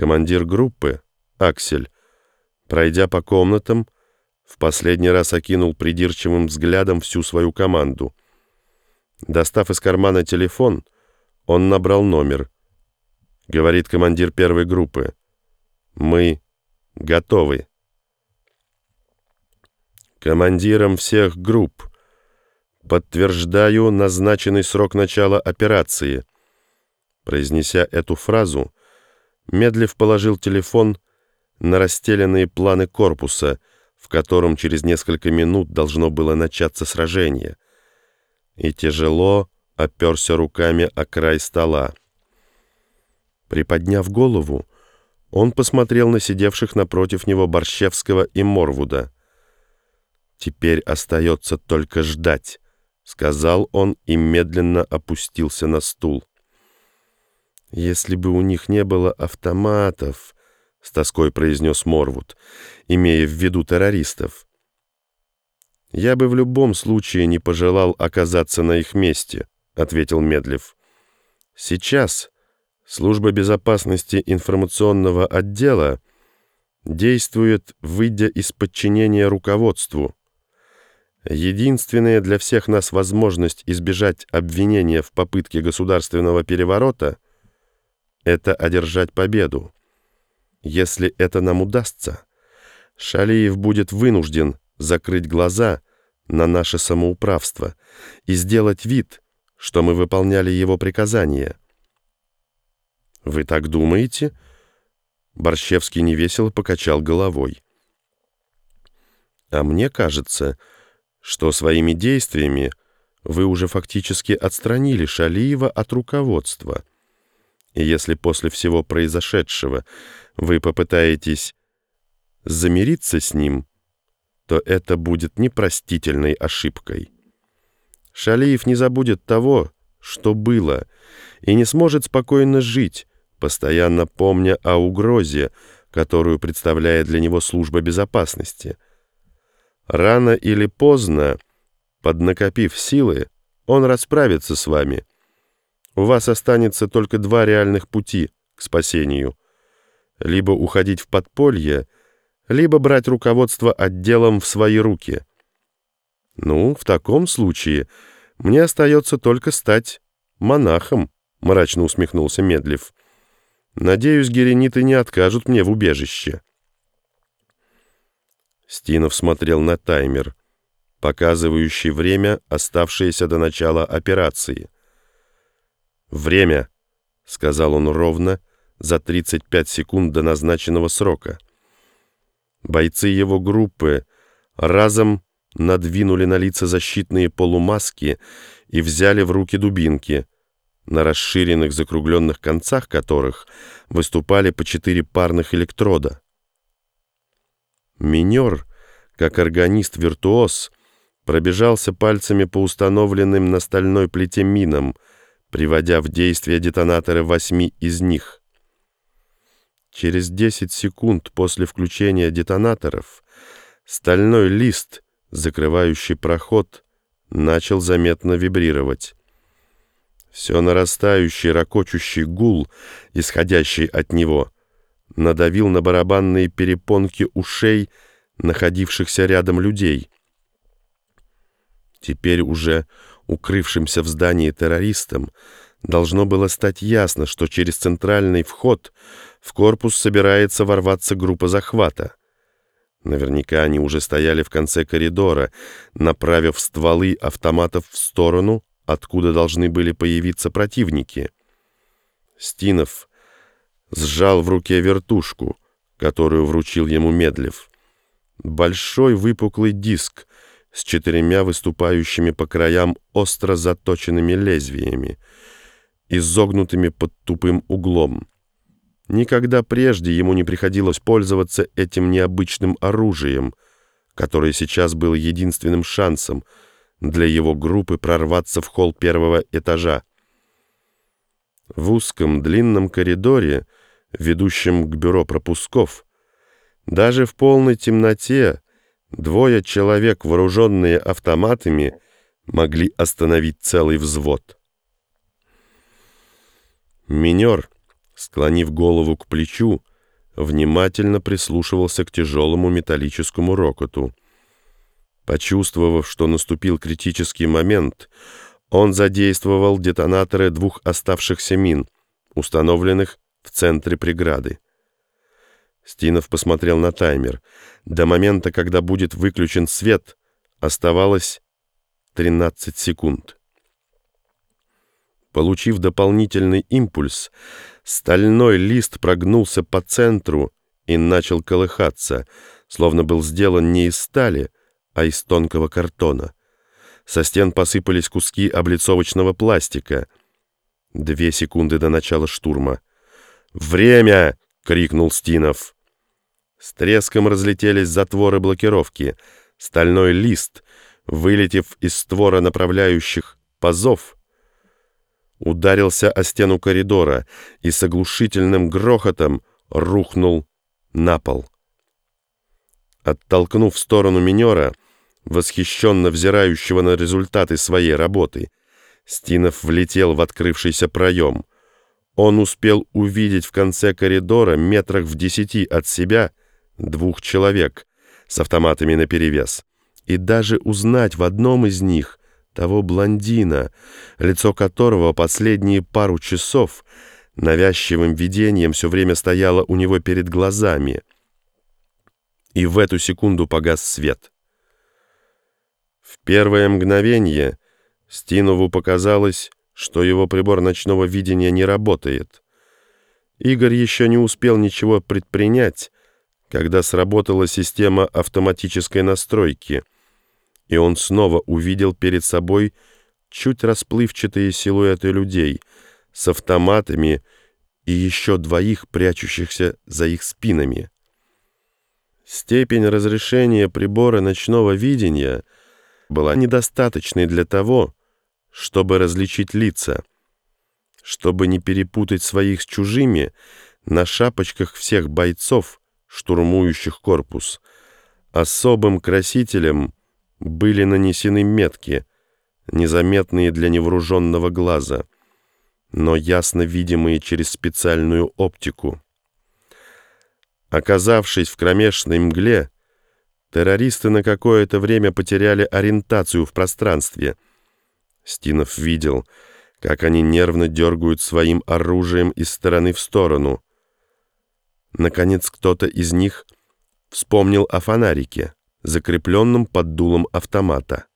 Командир группы, Аксель, пройдя по комнатам, в последний раз окинул придирчивым взглядом всю свою команду. Достав из кармана телефон, он набрал номер. Говорит командир первой группы. «Мы готовы». Командирам всех групп. Подтверждаю назначенный срок начала операции. Произнеся эту фразу, Медлив положил телефон на расстеленные планы корпуса, в котором через несколько минут должно было начаться сражение, и тяжело оперся руками о край стола. Приподняв голову, он посмотрел на сидевших напротив него Борщевского и Морвуда. «Теперь остается только ждать», — сказал он и медленно опустился на стул. «Если бы у них не было автоматов», — с тоской произнес Морвуд, имея в виду террористов, «я бы в любом случае не пожелал оказаться на их месте», — ответил Медлев. «Сейчас служба безопасности информационного отдела действует, выйдя из подчинения руководству. Единственная для всех нас возможность избежать обвинения в попытке государственного переворота — это одержать победу. Если это нам удастся, Шалиев будет вынужден закрыть глаза на наше самоуправство и сделать вид, что мы выполняли его приказания. «Вы так думаете?» Борщевский невесело покачал головой. «А мне кажется, что своими действиями вы уже фактически отстранили Шалиева от руководства». И если после всего произошедшего вы попытаетесь замириться с ним, то это будет непростительной ошибкой. Шалиев не забудет того, что было, и не сможет спокойно жить, постоянно помня о угрозе, которую представляет для него служба безопасности. Рано или поздно, поднакопив силы, он расправится с вами – у вас останется только два реальных пути к спасению. Либо уходить в подполье, либо брать руководство отделом в свои руки. Ну, в таком случае мне остается только стать монахом, мрачно усмехнулся Медлив. Надеюсь, герениты не откажут мне в убежище. Стинов смотрел на таймер, показывающий время, оставшееся до начала операции — «Время», — сказал он ровно, за 35 секунд до назначенного срока. Бойцы его группы разом надвинули на лица защитные полумаски и взяли в руки дубинки, на расширенных закругленных концах которых выступали по четыре парных электрода. Минер, как органист-виртуоз, пробежался пальцами по установленным на стальной плите минам — приводя в действие детонаторы восьми из них. Через 10 секунд после включения детонаторов стальной лист, закрывающий проход, начал заметно вибрировать. Все нарастающий ракочущий гул, исходящий от него, надавил на барабанные перепонки ушей находившихся рядом людей. Теперь уже укрывшимся в здании террористам, должно было стать ясно, что через центральный вход в корпус собирается ворваться группа захвата. Наверняка они уже стояли в конце коридора, направив стволы автоматов в сторону, откуда должны были появиться противники. Стинов сжал в руке вертушку, которую вручил ему Медлев. Большой выпуклый диск, с четырьмя выступающими по краям остро заточенными лезвиями, изогнутыми под тупым углом. Никогда прежде ему не приходилось пользоваться этим необычным оружием, которое сейчас было единственным шансом для его группы прорваться в холл первого этажа. В узком длинном коридоре, ведущем к бюро пропусков, даже в полной темноте, Двое человек, вооруженные автоматами, могли остановить целый взвод. Минер, склонив голову к плечу, внимательно прислушивался к тяжелому металлическому рокоту. Почувствовав, что наступил критический момент, он задействовал детонаторы двух оставшихся мин, установленных в центре преграды. Стинов посмотрел на таймер. До момента, когда будет выключен свет, оставалось 13 секунд. Получив дополнительный импульс, стальной лист прогнулся по центру и начал колыхаться, словно был сделан не из стали, а из тонкого картона. Со стен посыпались куски облицовочного пластика. Две секунды до начала штурма. «Время!» — крикнул Стинов. С треском разлетелись затворы блокировки. Стальной лист, вылетев из створа направляющих пазов, ударился о стену коридора и с оглушительным грохотом рухнул на пол. Оттолкнув в сторону минера, восхищенно взирающего на результаты своей работы, Стинов влетел в открывшийся проем. Он успел увидеть в конце коридора, метрах в десяти от себя, двух человек с автоматами наперевес, и даже узнать в одном из них того блондина, лицо которого последние пару часов навязчивым видением все время стояло у него перед глазами. И в эту секунду погас свет. В первое мгновение Стинову показалось, что его прибор ночного видения не работает. Игорь еще не успел ничего предпринять, когда сработала система автоматической настройки — и он снова увидел перед собой чуть расплывчатые силуэты людей с автоматами и еще двоих, прячущихся за их спинами. Степень разрешения прибора ночного видения была недостаточной для того, чтобы различить лица. Чтобы не перепутать своих с чужими, на шапочках всех бойцов, штурмующих корпус, особым красителем — были нанесены метки, незаметные для невооруженного глаза, но ясно видимые через специальную оптику. Оказавшись в кромешной мгле, террористы на какое-то время потеряли ориентацию в пространстве. Стинов видел, как они нервно дергают своим оружием из стороны в сторону. Наконец кто-то из них вспомнил о фонарике закрепленным под дулом автомата.